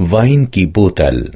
Wine की बोतल।